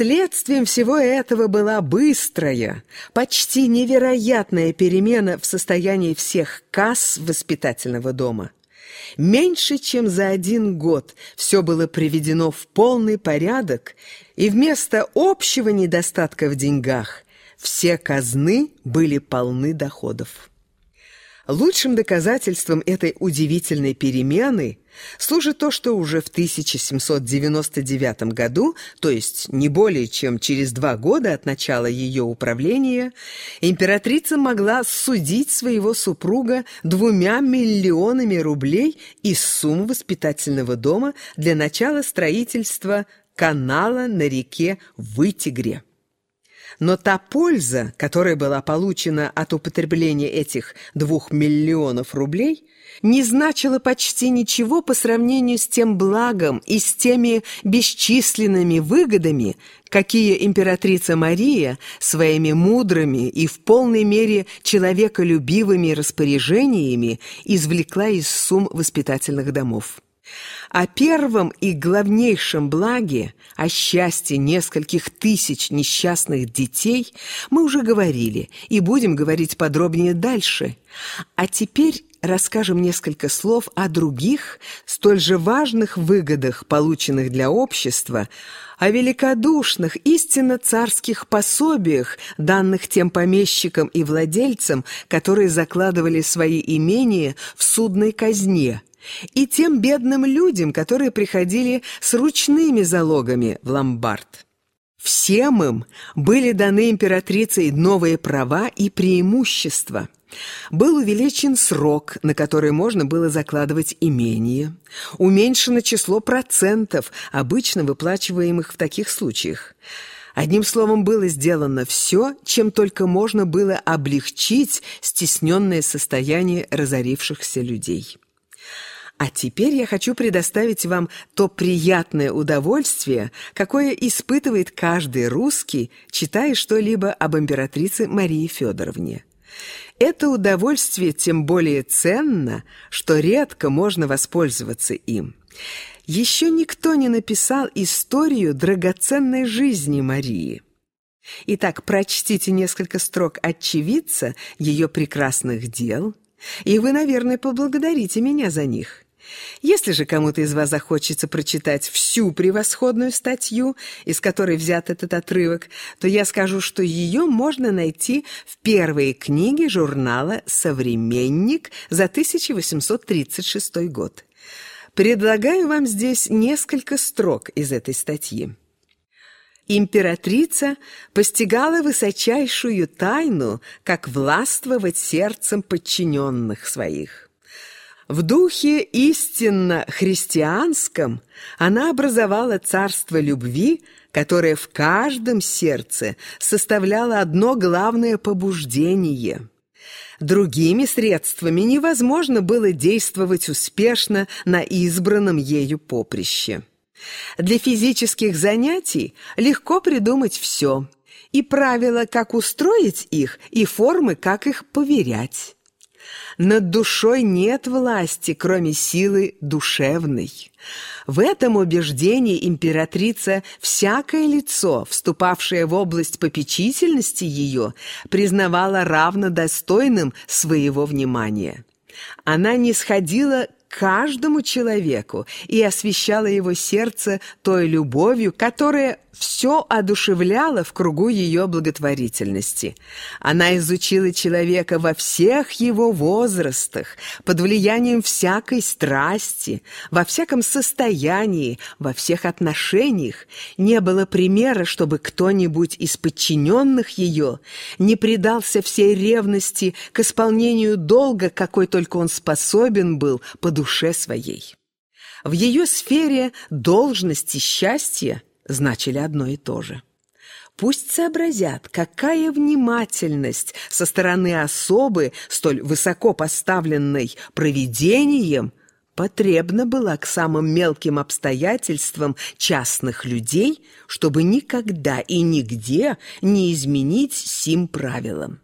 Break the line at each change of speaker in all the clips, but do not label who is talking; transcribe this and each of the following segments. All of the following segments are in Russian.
Следствием всего этого была быстрая, почти невероятная перемена в состоянии всех касс воспитательного дома. Меньше чем за один год все было приведено в полный порядок, и вместо общего недостатка в деньгах все казны были полны доходов. Лучшим доказательством этой удивительной перемены служит то, что уже в 1799 году, то есть не более чем через два года от начала ее управления, императрица могла судить своего супруга двумя миллионами рублей из суммы воспитательного дома для начала строительства канала на реке Вытигре. Но та польза, которая была получена от употребления этих двух миллионов рублей, не значила почти ничего по сравнению с тем благом и с теми бесчисленными выгодами, какие императрица Мария своими мудрыми и в полной мере человеколюбивыми распоряжениями извлекла из сумм воспитательных домов. О первом и главнейшем благе, о счастье нескольких тысяч несчастных детей мы уже говорили и будем говорить подробнее дальше. А теперь расскажем несколько слов о других, столь же важных выгодах, полученных для общества, о великодушных, истинно царских пособиях, данных тем помещикам и владельцам, которые закладывали свои имения в судной казне – и тем бедным людям, которые приходили с ручными залогами в ломбард. Всем им были даны императрицей новые права и преимущества. Был увеличен срок, на который можно было закладывать имение. Уменьшено число процентов, обычно выплачиваемых в таких случаях. Одним словом, было сделано все, чем только можно было облегчить стесненное состояние разорившихся людей. А теперь я хочу предоставить вам то приятное удовольствие, какое испытывает каждый русский, читая что-либо об императрице Марии Федоровне. Это удовольствие тем более ценно, что редко можно воспользоваться им. Еще никто не написал историю драгоценной жизни Марии. Итак, прочтите несколько строк очевидца ее прекрасных дел, и вы, наверное, поблагодарите меня за них. Если же кому-то из вас захочется прочитать всю превосходную статью, из которой взят этот отрывок, то я скажу, что ее можно найти в первой книге журнала «Современник» за 1836 год. Предлагаю вам здесь несколько строк из этой статьи. Императрица постигала высочайшую тайну, как властвовать сердцем подчиненных своих. В духе истинно христианском она образовала царство любви, которое в каждом сердце составляло одно главное побуждение. Другими средствами невозможно было действовать успешно на избранном ею поприще. Для физических занятий легко придумать все, и правила, как устроить их, и формы, как их поверять. Над душой нет власти, кроме силы душевной. В этом убеждении императрица всякое лицо, вступавшее в область попечительности ее, признавала равнодостойным своего внимания. Она не сходила каждому человеку и освещала его сердце той любовью, которая все одушевляло в кругу ее благотворительности. Она изучила человека во всех его возрастах, под влиянием всякой страсти, во всяком состоянии, во всех отношениях. Не было примера, чтобы кто-нибудь из подчиненных ее не предался всей ревности к исполнению долга, какой только он способен был по душе своей. В ее сфере должности счастья значили одно и то же. Пусть сообразят, какая внимательность со стороны особы, столь высоко поставленной провидением, потребна была к самым мелким обстоятельствам частных людей, чтобы никогда и нигде не изменить сим правилам.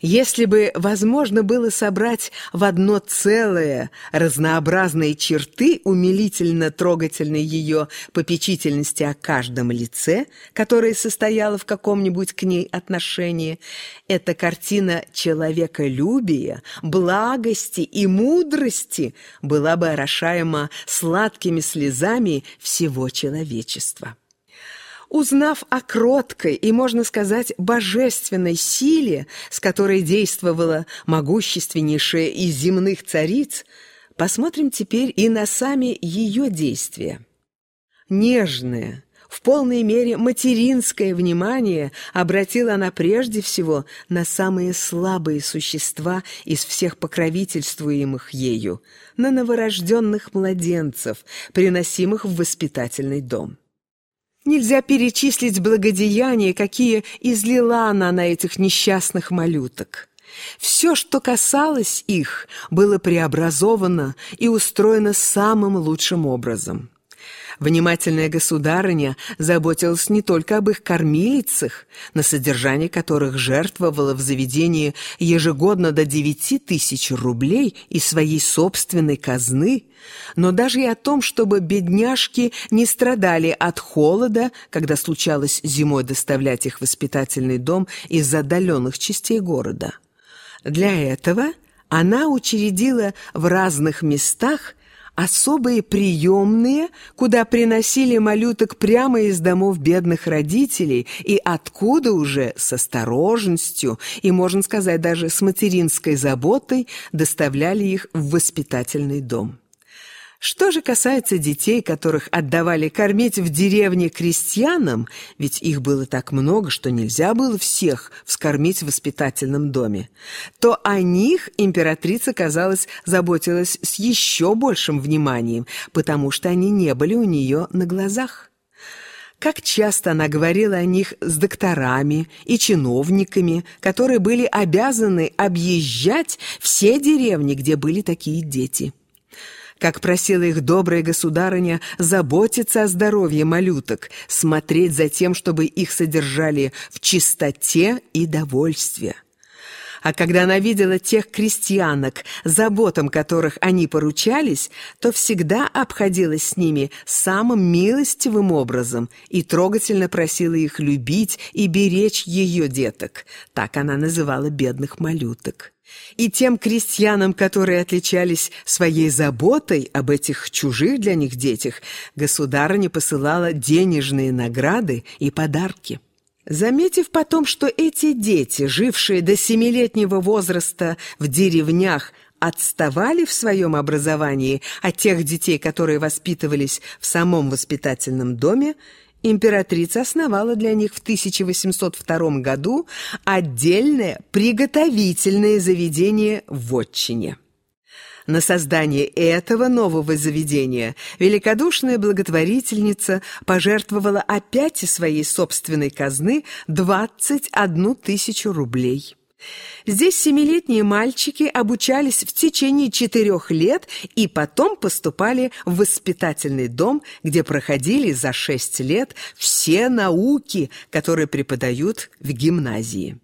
Если бы возможно было собрать в одно целое разнообразные черты умилительно трогательной ее попечительности о каждом лице, которое состояло в каком-нибудь к ней отношении, эта картина человеколюбия, благости и мудрости была бы орошаема сладкими слезами всего человечества. Узнав о кроткой и, можно сказать, божественной силе, с которой действовала могущественнейшая из земных цариц, посмотрим теперь и на сами ее действия. Нежное, в полной мере материнское внимание обратила она прежде всего на самые слабые существа из всех покровительствуемых ею, на новорожденных младенцев, приносимых в воспитательный дом. Нельзя перечислить благодеяния, какие излила она на этих несчастных малюток. Все, что касалось их, было преобразовано и устроено самым лучшим образом. Внимательная государыня заботилась не только об их кормилицах, на содержание которых жертвовала в заведении ежегодно до девяти тысяч рублей из своей собственной казны, но даже и о том, чтобы бедняжки не страдали от холода, когда случалось зимой доставлять их в воспитательный дом из отдаленных частей города. Для этого она учредила в разных местах особые приемные, куда приносили малюток прямо из домов бедных родителей и откуда уже с осторожностью и, можно сказать, даже с материнской заботой доставляли их в воспитательный дом. Что же касается детей, которых отдавали кормить в деревне крестьянам, ведь их было так много, что нельзя было всех вскормить в воспитательном доме, то о них императрица, казалось, заботилась с еще большим вниманием, потому что они не были у нее на глазах. Как часто она говорила о них с докторами и чиновниками, которые были обязаны объезжать все деревни, где были такие дети как просила их добрая государыня заботиться о здоровье малюток, смотреть за тем, чтобы их содержали в чистоте и довольстве. А когда она видела тех крестьянок, заботам которых они поручались, то всегда обходилась с ними самым милостивым образом и трогательно просила их любить и беречь ее деток. Так она называла бедных малюток. И тем крестьянам, которые отличались своей заботой об этих чужих для них детях, государыня посылала денежные награды и подарки. Заметив потом, что эти дети, жившие до семилетнего возраста в деревнях, отставали в своем образовании от тех детей, которые воспитывались в самом воспитательном доме, императрица основала для них в 1802 году отдельное приготовительное заведение в Отчине. На создание этого нового заведения великодушная благотворительница пожертвовала опять из своей собственной казны 21 тысячу рублей. Здесь семилетние мальчики обучались в течение четырех лет и потом поступали в воспитательный дом, где проходили за шесть лет все науки, которые преподают в гимназии.